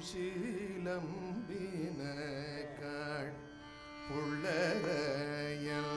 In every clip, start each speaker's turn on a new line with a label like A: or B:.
A: சீலம்பினக்காள் புள்ளரையல்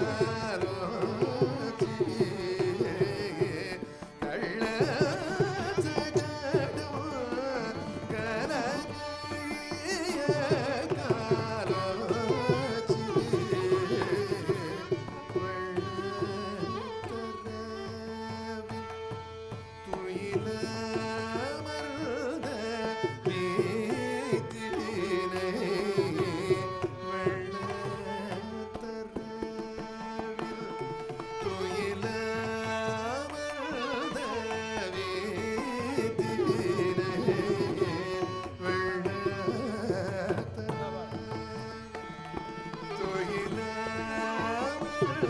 A: Bye. Yeah.